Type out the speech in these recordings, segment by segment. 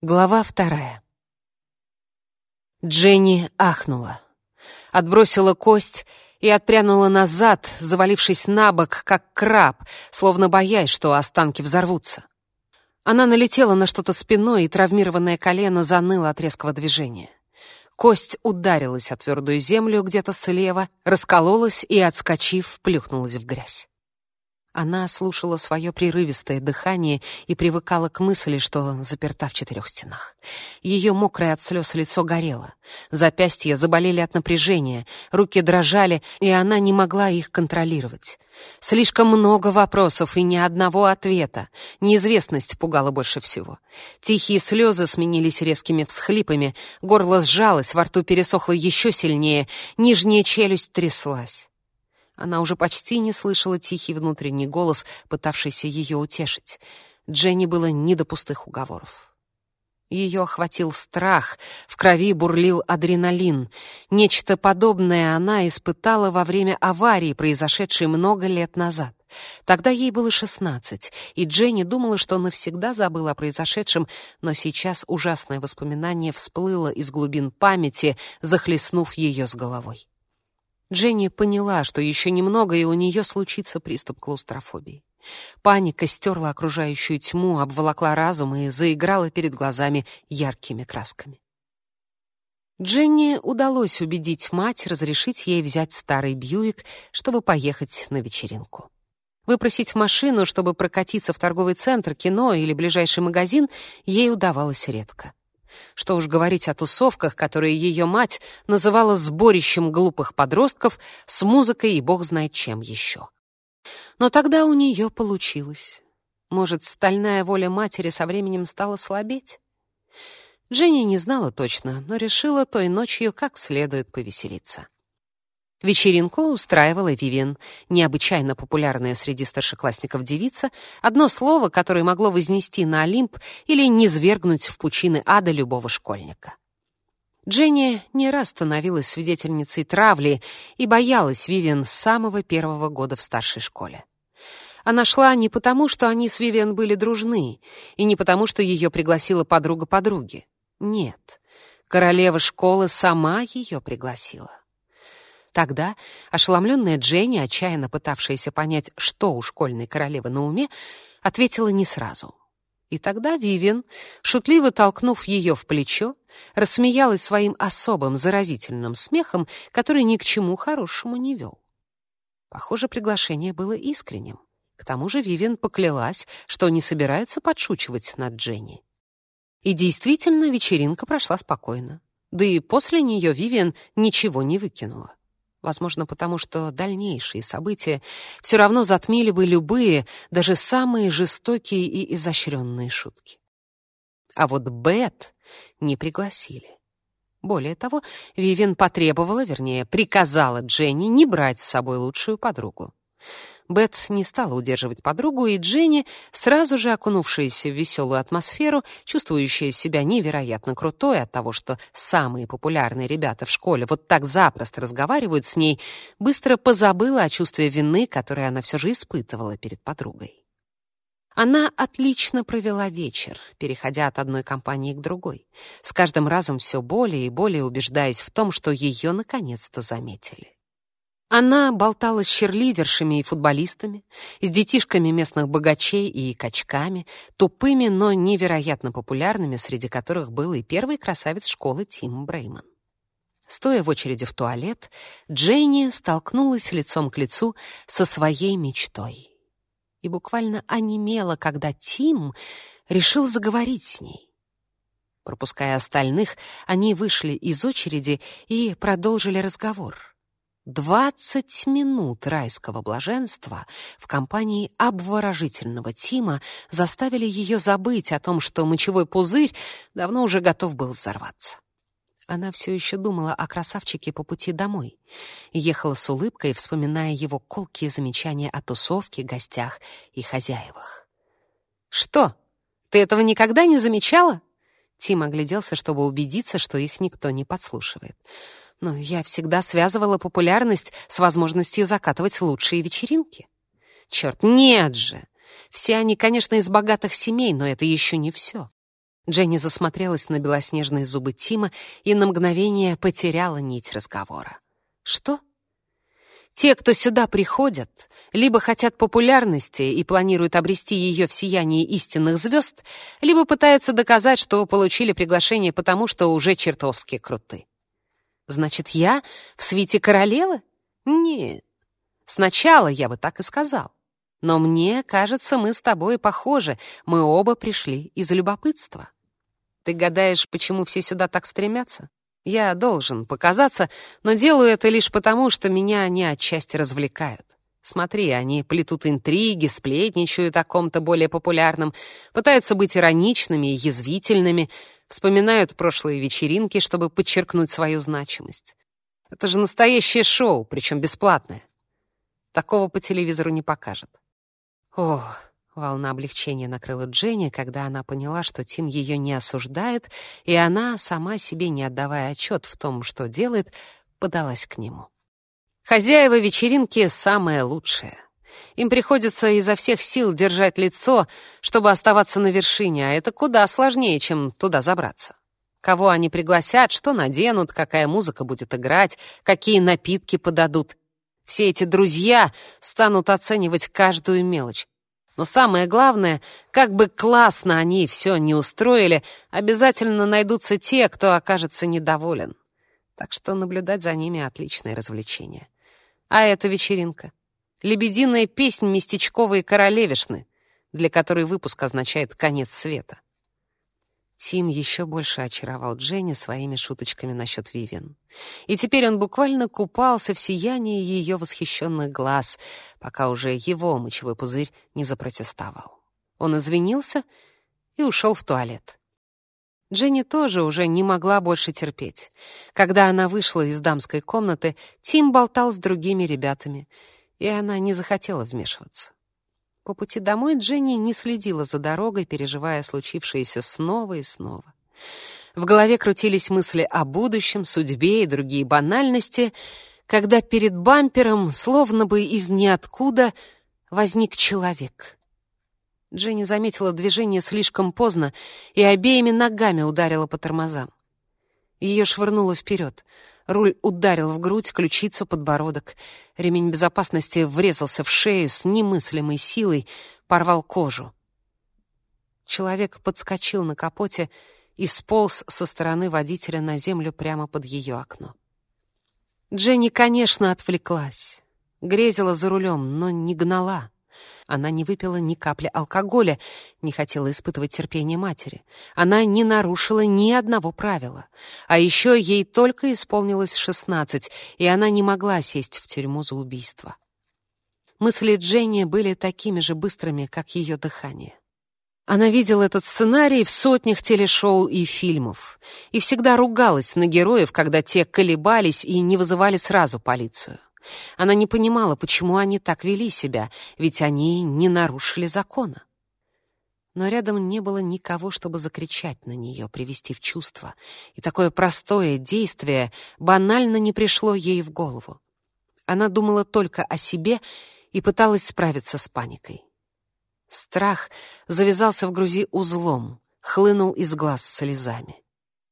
Глава вторая. Дженни ахнула. Отбросила кость и отпрянула назад, завалившись на бок, как краб, словно боясь, что останки взорвутся. Она налетела на что-то спиной, и травмированное колено заныло от резкого движения. Кость ударилась о твердую землю где-то слева, раскололась и, отскочив, плюхнулась в грязь. Она слушала свое прерывистое дыхание и привыкала к мысли, что заперта в четырех стенах. Ее мокрое от слез лицо горело. Запястья заболели от напряжения, руки дрожали, и она не могла их контролировать. Слишком много вопросов и ни одного ответа. Неизвестность пугала больше всего. Тихие слезы сменились резкими всхлипами, горло сжалось, во рту пересохло еще сильнее, нижняя челюсть тряслась. Она уже почти не слышала тихий внутренний голос, пытавшийся ее утешить. Дженни было не до пустых уговоров. Ее охватил страх, в крови бурлил адреналин. Нечто подобное она испытала во время аварии, произошедшей много лет назад. Тогда ей было шестнадцать, и Дженни думала, что навсегда забыла о произошедшем, но сейчас ужасное воспоминание всплыло из глубин памяти, захлестнув ее с головой. Дженни поняла, что еще немного, и у нее случится приступ клаустрофобии. Паника стерла окружающую тьму, обволокла разум и заиграла перед глазами яркими красками. Дженни удалось убедить мать разрешить ей взять старый Бьюик, чтобы поехать на вечеринку. Выпросить машину, чтобы прокатиться в торговый центр, кино или ближайший магазин, ей удавалось редко. Что уж говорить о тусовках, которые ее мать называла сборищем глупых подростков с музыкой и бог знает чем еще. Но тогда у нее получилось. Может, стальная воля матери со временем стала слабеть? Дженни не знала точно, но решила той ночью как следует повеселиться. Вечеринку устраивала Вивиан, необычайно популярная среди старшеклассников девица, одно слово, которое могло вознести на Олимп или низвергнуть в пучины ада любого школьника. Дженни не раз становилась свидетельницей травли и боялась Вивиан с самого первого года в старшей школе. Она шла не потому, что они с Вивиан были дружны, и не потому, что ее пригласила подруга подруги. Нет, королева школы сама ее пригласила. Тогда ошеломленная Дженни, отчаянно пытавшаяся понять, что у школьной королевы на уме, ответила не сразу. И тогда Вивен, шутливо толкнув ее в плечо, рассмеялась своим особым заразительным смехом, который ни к чему хорошему не вел. Похоже, приглашение было искренним. К тому же Вивен поклялась, что не собирается подшучивать над Дженни. И действительно, вечеринка прошла спокойно. Да и после нее Вивен ничего не выкинула. Возможно, потому что дальнейшие события все равно затмили бы любые, даже самые жестокие и изощренные шутки. А вот Бет не пригласили. Более того, Вивен потребовала, вернее, приказала Дженни не брать с собой лучшую подругу. Бет не стала удерживать подругу, и Дженни, сразу же окунувшаяся в веселую атмосферу, чувствующая себя невероятно крутой от того, что самые популярные ребята в школе вот так запросто разговаривают с ней, быстро позабыла о чувстве вины, которое она все же испытывала перед подругой. Она отлично провела вечер, переходя от одной компании к другой, с каждым разом все более и более убеждаясь в том, что ее наконец-то заметили. Она болтала с черлидершами и футболистами, с детишками местных богачей и качками, тупыми, но невероятно популярными, среди которых был и первый красавец школы Тим Брейман. Стоя в очереди в туалет, Дженни столкнулась лицом к лицу со своей мечтой. И буквально онемела, когда Тим решил заговорить с ней. Пропуская остальных, они вышли из очереди и продолжили разговор. Двадцать минут райского блаженства в компании обворожительного Тима заставили ее забыть о том, что мочевой пузырь давно уже готов был взорваться. Она все еще думала о красавчике по пути домой. Ехала с улыбкой, вспоминая его колкие замечания о тусовке, гостях и хозяевах. «Что, ты этого никогда не замечала?» Тим огляделся, чтобы убедиться, что их никто не подслушивает но я всегда связывала популярность с возможностью закатывать лучшие вечеринки. Черт, нет же! Все они, конечно, из богатых семей, но это еще не все. Дженни засмотрелась на белоснежные зубы Тима и на мгновение потеряла нить разговора. «Что?» Те, кто сюда приходят, либо хотят популярности и планируют обрести ее в сиянии истинных звезд, либо пытаются доказать, что получили приглашение потому, что уже чертовски круты. Значит, я в свите королевы? Не. Сначала я бы так и сказал. Но мне кажется, мы с тобой похожи. Мы оба пришли из любопытства. Ты гадаешь, почему все сюда так стремятся? Я должен показаться, но делаю это лишь потому, что меня они отчасти развлекают. Смотри, они плетут интриги, сплетничают о ком-то более популярном, пытаются быть ироничными и язвительными, вспоминают прошлые вечеринки, чтобы подчеркнуть свою значимость. Это же настоящее шоу, причем бесплатное. Такого по телевизору не покажут. Ох, Волна облегчения накрыла Дженни, когда она поняла, что Тим ее не осуждает, и она, сама себе не отдавая отчет в том, что делает, подалась к нему. Хозяева вечеринки — самое лучшее. Им приходится изо всех сил держать лицо, чтобы оставаться на вершине, а это куда сложнее, чем туда забраться. Кого они пригласят, что наденут, какая музыка будет играть, какие напитки подадут. Все эти друзья станут оценивать каждую мелочь, но самое главное, как бы классно они все не устроили, обязательно найдутся те, кто окажется недоволен. Так что наблюдать за ними — отличное развлечение. А это вечеринка. Лебединая песнь местечковой королевишны, для которой выпуск означает «конец света». Тим еще больше очаровал Дженни своими шуточками насчет Вивен. И теперь он буквально купался в сиянии ее восхищенных глаз, пока уже его мочевой пузырь не запротестовал. Он извинился и ушел в туалет. Дженни тоже уже не могла больше терпеть. Когда она вышла из дамской комнаты, Тим болтал с другими ребятами, и она не захотела вмешиваться. По пути домой Дженни не следила за дорогой, переживая случившееся снова и снова. В голове крутились мысли о будущем, судьбе и другие банальности, когда перед бампером, словно бы из ниоткуда, возник человек. Дженни заметила движение слишком поздно и обеими ногами ударила по тормозам. Ее швырнуло вперед. Руль ударил в грудь, ключицу, подбородок. Ремень безопасности врезался в шею с немыслимой силой, порвал кожу. Человек подскочил на капоте и сполз со стороны водителя на землю прямо под ее окно. Дженни, конечно, отвлеклась. Грезила за рулем, но не гнала. Она не выпила ни капли алкоголя, не хотела испытывать терпение матери. Она не нарушила ни одного правила. А еще ей только исполнилось шестнадцать, и она не могла сесть в тюрьму за убийство. Мысли Дженни были такими же быстрыми, как ее дыхание. Она видела этот сценарий в сотнях телешоу и фильмов и всегда ругалась на героев, когда те колебались и не вызывали сразу полицию. Она не понимала, почему они так вели себя, ведь они не нарушили закона. Но рядом не было никого, чтобы закричать на нее, привести в чувство, и такое простое действие банально не пришло ей в голову. Она думала только о себе и пыталась справиться с паникой. Страх завязался в груди узлом, хлынул из глаз слезами.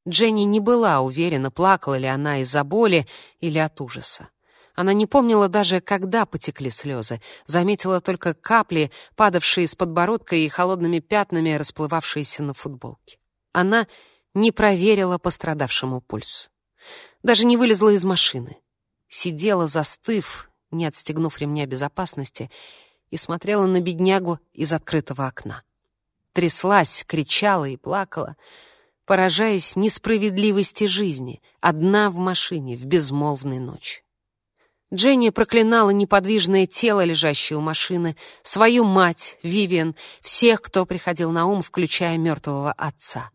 Дженни не была уверена, плакала ли она из-за боли или от ужаса. Она не помнила даже, когда потекли слезы, заметила только капли, падавшие с подбородка и холодными пятнами, расплывавшиеся на футболке. Она не проверила пострадавшему пульс. Даже не вылезла из машины. Сидела, застыв, не отстегнув ремня безопасности, и смотрела на беднягу из открытого окна. Тряслась, кричала и плакала, поражаясь несправедливости жизни, одна в машине в безмолвной ночь. Дженни проклинала неподвижное тело, лежащее у машины, свою мать, Вивиан, всех, кто приходил на ум, включая мертвого отца.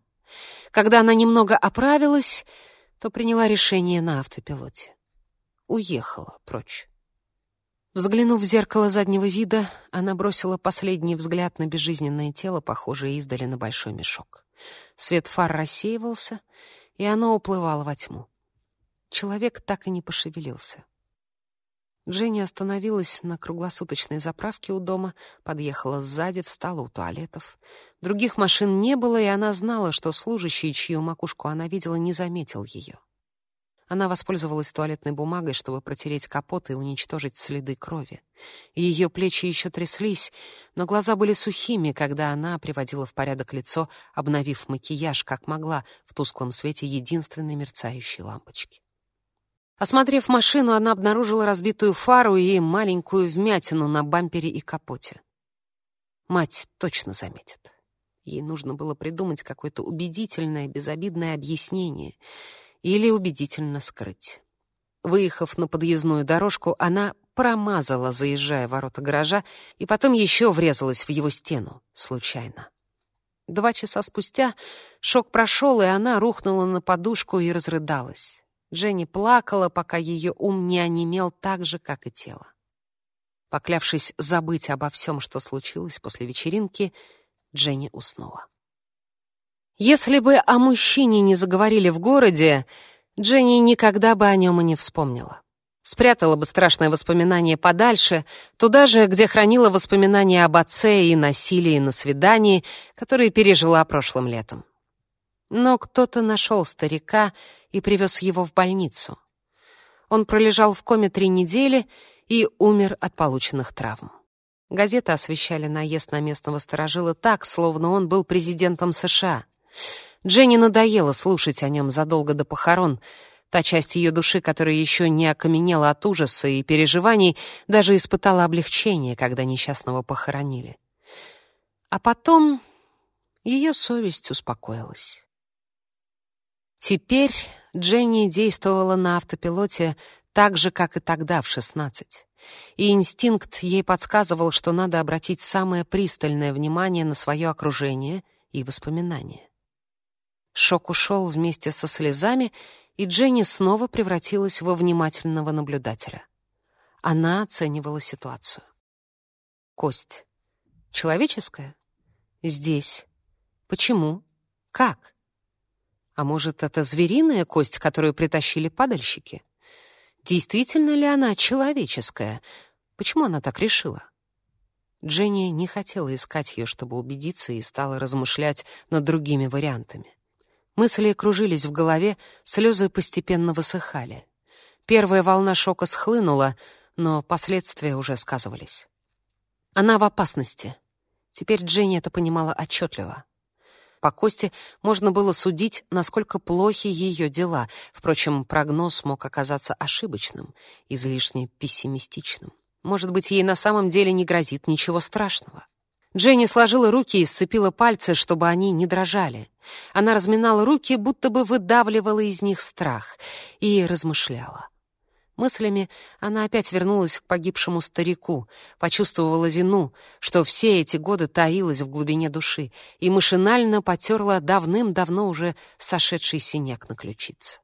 Когда она немного оправилась, то приняла решение на автопилоте. Уехала прочь. Взглянув в зеркало заднего вида, она бросила последний взгляд на безжизненное тело, похожее издали на большой мешок. Свет фар рассеивался, и оно уплывало во тьму. Человек так и не пошевелился. Дженни остановилась на круглосуточной заправке у дома, подъехала сзади, встала у туалетов. Других машин не было, и она знала, что служащий, чью макушку она видела, не заметил ее. Она воспользовалась туалетной бумагой, чтобы протереть капот и уничтожить следы крови. Ее плечи еще тряслись, но глаза были сухими, когда она приводила в порядок лицо, обновив макияж, как могла, в тусклом свете единственной мерцающей лампочки. Осмотрев машину, она обнаружила разбитую фару и маленькую вмятину на бампере и капоте. Мать точно заметит. Ей нужно было придумать какое-то убедительное, безобидное объяснение — или убедительно скрыть. Выехав на подъездную дорожку, она промазала, заезжая в ворота гаража, и потом еще врезалась в его стену, случайно. Два часа спустя шок прошел, и она рухнула на подушку и разрыдалась. Дженни плакала, пока ее ум не онемел так же, как и тело. Поклявшись забыть обо всем, что случилось после вечеринки, Дженни уснула. Если бы о мужчине не заговорили в городе, Дженни никогда бы о нем и не вспомнила. Спрятала бы страшное воспоминание подальше, туда же, где хранила воспоминания об отце и насилии на свидании, которые пережила прошлым летом. Но кто-то нашел старика и привез его в больницу. Он пролежал в коме три недели и умер от полученных травм. Газеты освещали наезд на местного сторожила так, словно он был президентом США — Дженни надоело слушать о нем задолго до похорон. Та часть ее души, которая еще не окаменела от ужаса и переживаний, даже испытала облегчение, когда несчастного похоронили. А потом ее совесть успокоилась. Теперь Дженни действовала на автопилоте так же, как и тогда, в шестнадцать. И инстинкт ей подсказывал, что надо обратить самое пристальное внимание на свое окружение и воспоминания. Шок ушел вместе со слезами, и Дженни снова превратилась во внимательного наблюдателя. Она оценивала ситуацию. Кость. Человеческая? Здесь. Почему? Как? А может, это звериная кость, которую притащили падальщики? Действительно ли она человеческая? Почему она так решила? Дженни не хотела искать ее, чтобы убедиться, и стала размышлять над другими вариантами. Мысли кружились в голове, слезы постепенно высыхали. Первая волна шока схлынула, но последствия уже сказывались. Она в опасности. Теперь Дженни это понимала отчетливо. По Косте можно было судить, насколько плохи ее дела. Впрочем, прогноз мог оказаться ошибочным, излишне пессимистичным. Может быть, ей на самом деле не грозит ничего страшного. Дженни сложила руки и сцепила пальцы, чтобы они не дрожали. Она разминала руки, будто бы выдавливала из них страх, и размышляла. Мыслями она опять вернулась к погибшему старику, почувствовала вину, что все эти годы таилась в глубине души, и машинально потерла давным-давно уже сошедший синяк на ключице.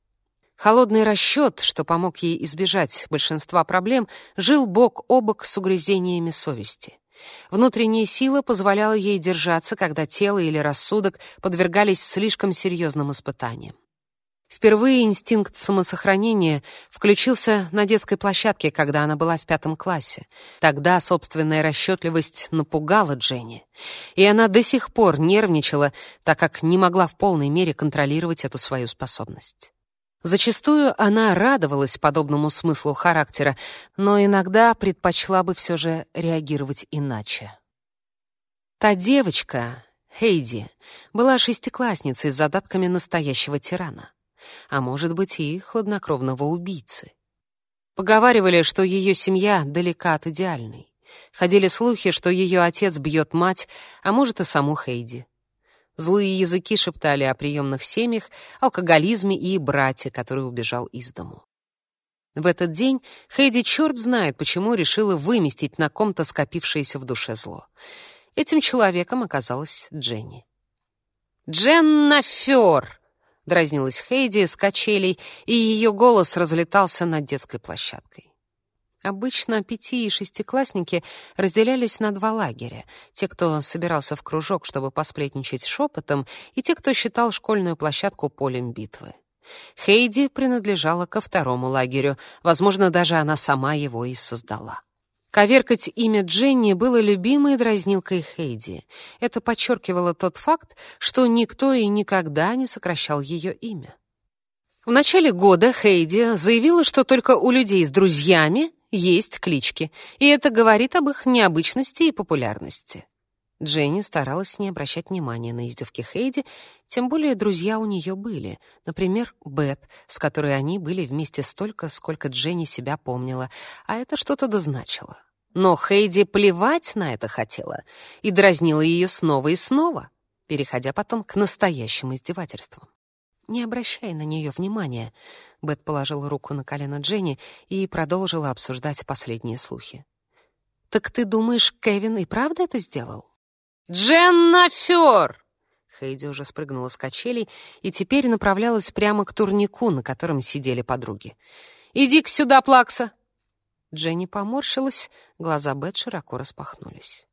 Холодный расчет, что помог ей избежать большинства проблем, жил бок о бок с угрызениями совести. Внутренняя сила позволяла ей держаться, когда тело или рассудок подвергались слишком серьезным испытаниям. Впервые инстинкт самосохранения включился на детской площадке, когда она была в пятом классе. Тогда собственная расчетливость напугала Дженни, и она до сих пор нервничала, так как не могла в полной мере контролировать эту свою способность. Зачастую она радовалась подобному смыслу характера, но иногда предпочла бы все же реагировать иначе. Та девочка, Хейди, была шестиклассницей с задатками настоящего тирана, а может быть и хладнокровного убийцы. Поговаривали, что ее семья далека от идеальной. Ходили слухи, что ее отец бьет мать, а может и саму Хейди. Злые языки шептали о приемных семьях, алкоголизме и брате, который убежал из дому. В этот день Хейди черт знает, почему решила выместить на ком-то скопившееся в душе зло. Этим человеком оказалась Дженни. «Дженна Фёр!» — дразнилась Хейди с качелей, и ее голос разлетался над детской площадкой. Обычно пяти- и шестиклассники разделялись на два лагеря. Те, кто собирался в кружок, чтобы посплетничать шепотом, и те, кто считал школьную площадку полем битвы. Хейди принадлежала ко второму лагерю, возможно, даже она сама его и создала. Коверкать имя Дженни было любимой дразнилкой Хейди. Это подчеркивало тот факт, что никто и никогда не сокращал ее имя. В начале года Хейди заявила, что только у людей с друзьями есть клички, и это говорит об их необычности и популярности. Дженни старалась не обращать внимания на издевки Хейди, тем более друзья у нее были. Например, Бет, с которой они были вместе столько, сколько Дженни себя помнила, а это что-то дозначило. Но Хейди плевать на это хотела и дразнила ее снова и снова, переходя потом к настоящим издевательствам. «Не обращай на нее внимания», — Бет положила руку на колено Дженни и продолжила обсуждать последние слухи. «Так ты думаешь, Кевин и правда это сделал?» «Дженна Фёр!» Хейди уже спрыгнула с качелей и теперь направлялась прямо к турнику, на котором сидели подруги. «Иди-ка сюда, Плакса!» Дженни поморщилась, глаза Бет широко распахнулись.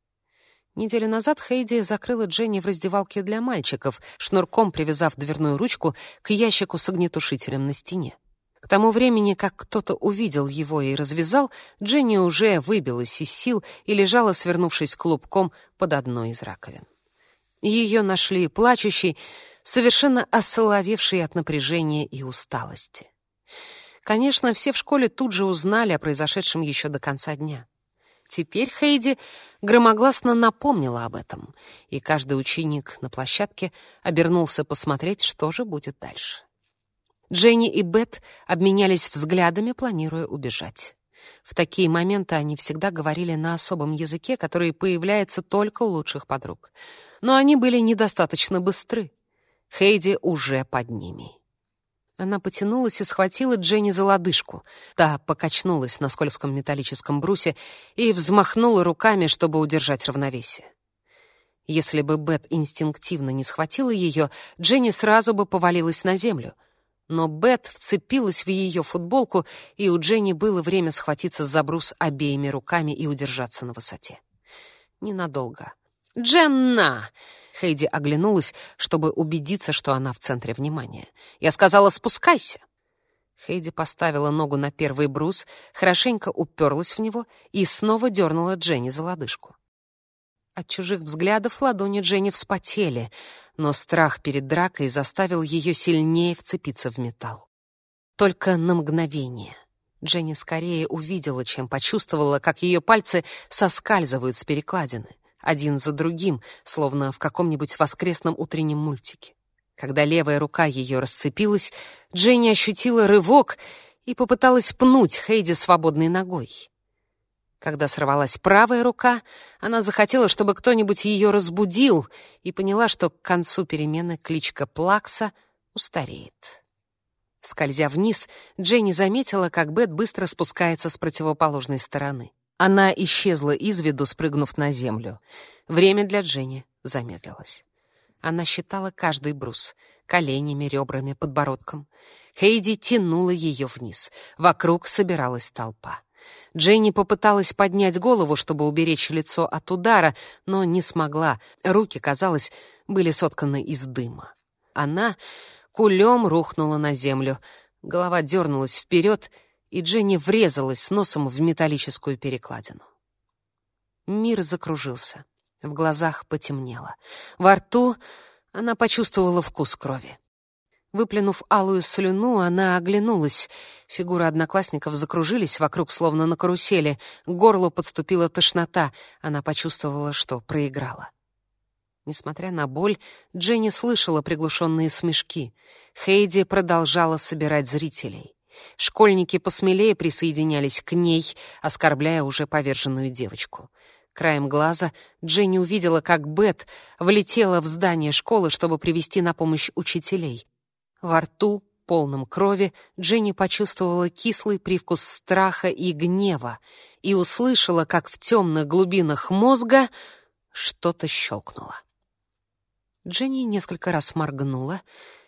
Неделю назад Хейди закрыла Дженни в раздевалке для мальчиков, шнурком привязав дверную ручку к ящику с огнетушителем на стене. К тому времени, как кто-то увидел его и развязал, Дженни уже выбилась из сил и лежала, свернувшись клубком под одной из раковин. Ее нашли плачущей, совершенно осоловевшей от напряжения и усталости. Конечно, все в школе тут же узнали о произошедшем еще до конца дня. Теперь Хейди громогласно напомнила об этом, и каждый ученик на площадке обернулся посмотреть, что же будет дальше. Дженни и Бет обменялись взглядами, планируя убежать. В такие моменты они всегда говорили на особом языке, который появляется только у лучших подруг. Но они были недостаточно быстры. Хейди уже под ними. Она потянулась и схватила Дженни за лодыжку. Та покачнулась на скользком металлическом брусе и взмахнула руками, чтобы удержать равновесие. Если бы Бет инстинктивно не схватила ее, Дженни сразу бы повалилась на землю — но Бет вцепилась в ее футболку, и у Дженни было время схватиться за брус обеими руками и удержаться на высоте. Ненадолго. «Дженна!» Хейди оглянулась, чтобы убедиться, что она в центре внимания. «Я сказала, спускайся!» Хейди поставила ногу на первый брус, хорошенько уперлась в него и снова дернула Дженни за лодыжку. От чужих взглядов ладони Дженни вспотели, но страх перед дракой заставил ее сильнее вцепиться в металл. Только на мгновение. Дженни скорее увидела, чем почувствовала, как ее пальцы соскальзывают с перекладины, один за другим, словно в каком-нибудь воскресном утреннем мультике. Когда левая рука ее расцепилась, Дженни ощутила рывок и попыталась пнуть Хейди свободной ногой. Когда сорвалась правая рука, она захотела, чтобы кто-нибудь ее разбудил, и поняла, что к концу перемены кличка Плакса устареет. Скользя вниз, Дженни заметила, как Бет быстро спускается с противоположной стороны. Она исчезла из виду, спрыгнув на землю. Время для Дженни замедлилось. Она считала каждый брус — коленями, ребрами, подбородком. Хейди тянула ее вниз. Вокруг собиралась толпа. Дженни попыталась поднять голову, чтобы уберечь лицо от удара, но не смогла. Руки, казалось, были сотканы из дыма. Она кулем рухнула на землю. Голова дернулась вперед, и Дженни врезалась носом в металлическую перекладину. Мир закружился. В глазах потемнело. Во рту она почувствовала вкус крови. Выплюнув алую слюну, она оглянулась. Фигуры одноклассников закружились вокруг, словно на карусели. К горлу подступила тошнота. Она почувствовала, что проиграла. Несмотря на боль, Дженни слышала приглушенные смешки. Хейди продолжала собирать зрителей. Школьники посмелее присоединялись к ней, оскорбляя уже поверженную девочку. Краем глаза Дженни увидела, как Бет влетела в здание школы, чтобы привести на помощь учителей. Во рту, полном крови, Дженни почувствовала кислый привкус страха и гнева и услышала, как в темных глубинах мозга что-то щелкнуло. Дженни несколько раз моргнула,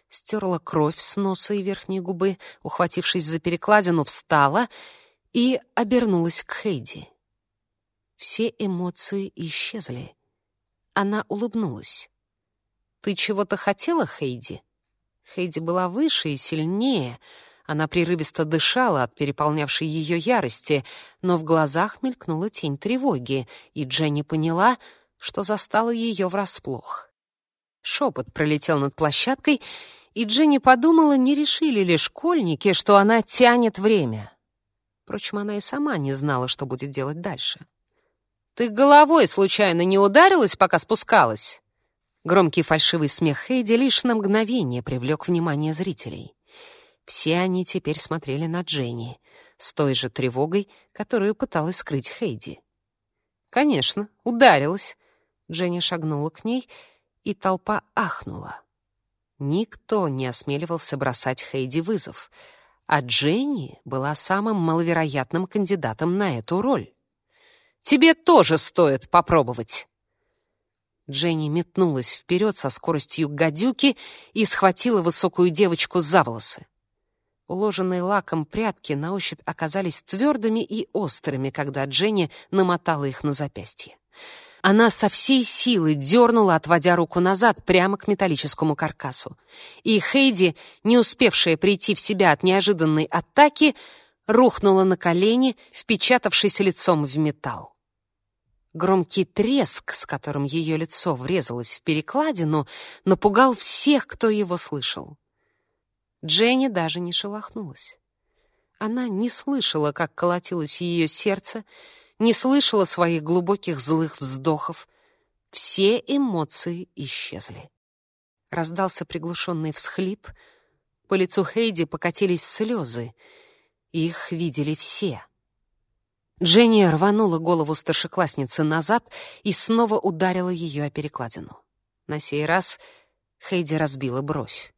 стерла кровь с носа и верхней губы, ухватившись за перекладину, встала и обернулась к Хейди. Все эмоции исчезли. Она улыбнулась. «Ты чего-то хотела, Хейди?» Хейди была выше и сильнее. Она прерывисто дышала от переполнявшей ее ярости, но в глазах мелькнула тень тревоги, и Дженни поняла, что застала ее врасплох. Шепот пролетел над площадкой, и Дженни подумала, не решили ли школьники, что она тянет время. Впрочем, она и сама не знала, что будет делать дальше. «Ты головой случайно не ударилась, пока спускалась?» Громкий фальшивый смех Хейди лишь на мгновение привлек внимание зрителей. Все они теперь смотрели на Дженни с той же тревогой, которую пыталась скрыть Хейди. «Конечно, ударилась». Дженни шагнула к ней, и толпа ахнула. Никто не осмеливался бросать Хейди вызов, а Дженни была самым маловероятным кандидатом на эту роль. «Тебе тоже стоит попробовать!» Дженни метнулась вперед со скоростью гадюки и схватила высокую девочку за волосы. Уложенные лаком прядки на ощупь оказались твердыми и острыми, когда Дженни намотала их на запястье. Она со всей силы дернула, отводя руку назад, прямо к металлическому каркасу. И Хейди, не успевшая прийти в себя от неожиданной атаки, рухнула на колени, впечатавшись лицом в металл. Громкий треск, с которым ее лицо врезалось в перекладину, напугал всех, кто его слышал. Дженни даже не шелохнулась. Она не слышала, как колотилось ее сердце, не слышала своих глубоких злых вздохов. Все эмоции исчезли. Раздался приглушенный всхлип. По лицу Хейди покатились слезы. Их видели все. Дженни рванула голову старшеклассницы назад и снова ударила ее о перекладину. На сей раз Хейди разбила бровь.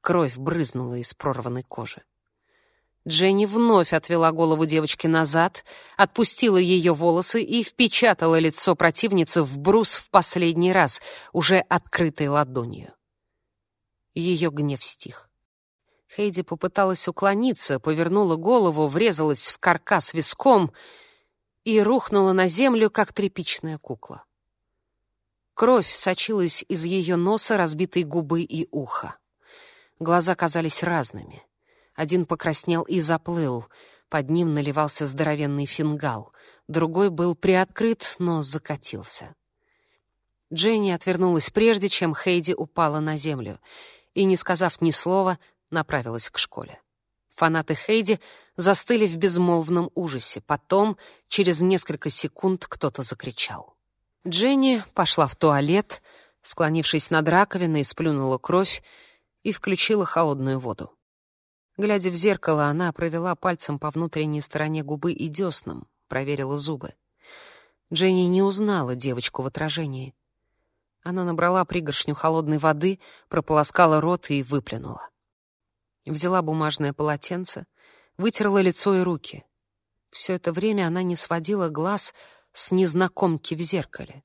Кровь брызнула из прорванной кожи. Дженни вновь отвела голову девочки назад, отпустила ее волосы и впечатала лицо противницы в брус в последний раз, уже открытой ладонью. Ее гнев стих. Хейди попыталась уклониться, повернула голову, врезалась в каркас виском и рухнула на землю, как тряпичная кукла. Кровь сочилась из ее носа, разбитой губы и уха. Глаза казались разными. Один покраснел и заплыл, под ним наливался здоровенный фингал, другой был приоткрыт, но закатился. Дженни отвернулась прежде, чем Хейди упала на землю, и, не сказав ни слова, направилась к школе. Фанаты Хейди застыли в безмолвном ужасе. Потом, через несколько секунд, кто-то закричал. Дженни пошла в туалет, склонившись над раковиной, сплюнула кровь и включила холодную воду. Глядя в зеркало, она провела пальцем по внутренней стороне губы и деснам, проверила зубы. Дженни не узнала девочку в отражении. Она набрала пригоршню холодной воды, прополоскала рот и выплюнула. Взяла бумажное полотенце, вытерла лицо и руки. Все это время она не сводила глаз с незнакомки в зеркале.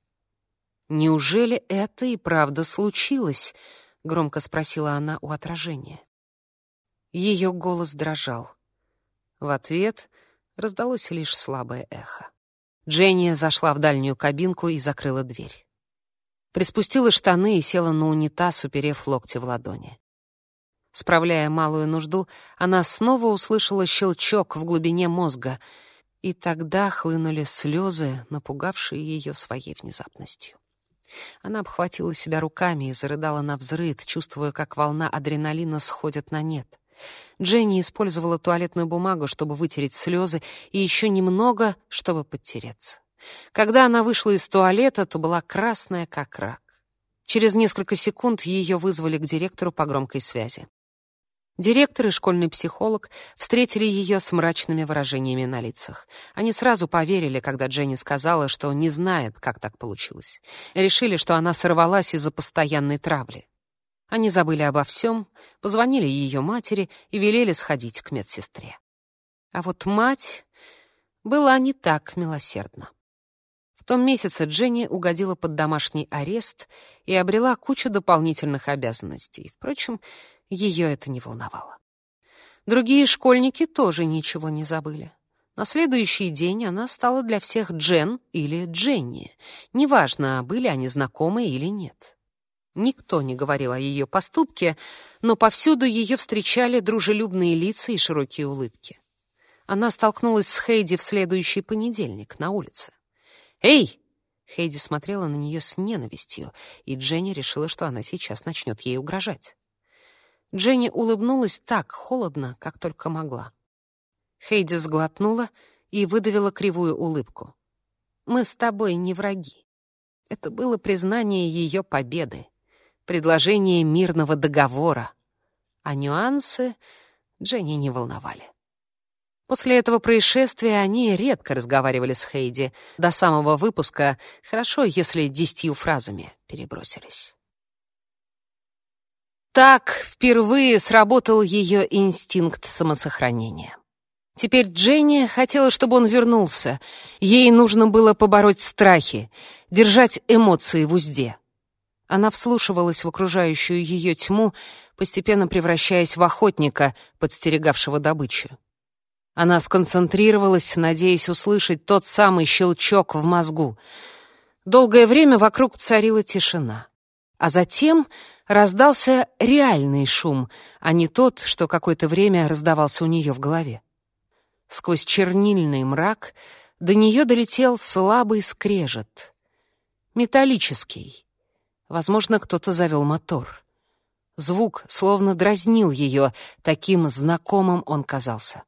«Неужели это и правда случилось?» — громко спросила она у отражения. Ее голос дрожал. В ответ раздалось лишь слабое эхо. Дженни зашла в дальнюю кабинку и закрыла дверь. Приспустила штаны и села на унитаз, уперев локти в ладони. Справляя малую нужду, она снова услышала щелчок в глубине мозга, и тогда хлынули слезы, напугавшие ее своей внезапностью. Она обхватила себя руками и зарыдала на взрыд, чувствуя, как волна адреналина сходит на нет. Дженни использовала туалетную бумагу, чтобы вытереть слезы, и еще немного, чтобы подтереться. Когда она вышла из туалета, то была красная, как рак. Через несколько секунд ее вызвали к директору по громкой связи. Директор и школьный психолог встретили ее с мрачными выражениями на лицах. Они сразу поверили, когда Дженни сказала, что не знает, как так получилось. Решили, что она сорвалась из-за постоянной травли. Они забыли обо всем, позвонили ее матери и велели сходить к медсестре. А вот мать была не так милосердна. В том месяце Дженни угодила под домашний арест и обрела кучу дополнительных обязанностей. Впрочем, ее это не волновало. Другие школьники тоже ничего не забыли. На следующий день она стала для всех Джен или Дженни. Неважно, были они знакомы или нет. Никто не говорил о ее поступке, но повсюду ее встречали дружелюбные лица и широкие улыбки. Она столкнулась с Хейди в следующий понедельник на улице. «Эй!» Хейди смотрела на нее с ненавистью, и Дженни решила, что она сейчас начнет ей угрожать. Дженни улыбнулась так холодно, как только могла. Хейди сглотнула и выдавила кривую улыбку. «Мы с тобой не враги». Это было признание ее победы, предложение мирного договора, а нюансы Дженни не волновали. После этого происшествия они редко разговаривали с Хейди. До самого выпуска хорошо, если десятью фразами перебросились. Так впервые сработал ее инстинкт самосохранения. Теперь Дженни хотела, чтобы он вернулся. Ей нужно было побороть страхи, держать эмоции в узде. Она вслушивалась в окружающую ее тьму, постепенно превращаясь в охотника, подстерегавшего добычу. Она сконцентрировалась, надеясь услышать тот самый щелчок в мозгу. Долгое время вокруг царила тишина. А затем раздался реальный шум, а не тот, что какое-то время раздавался у нее в голове. Сквозь чернильный мрак до нее долетел слабый скрежет. Металлический. Возможно, кто-то завел мотор. Звук словно дразнил ее, таким знакомым он казался.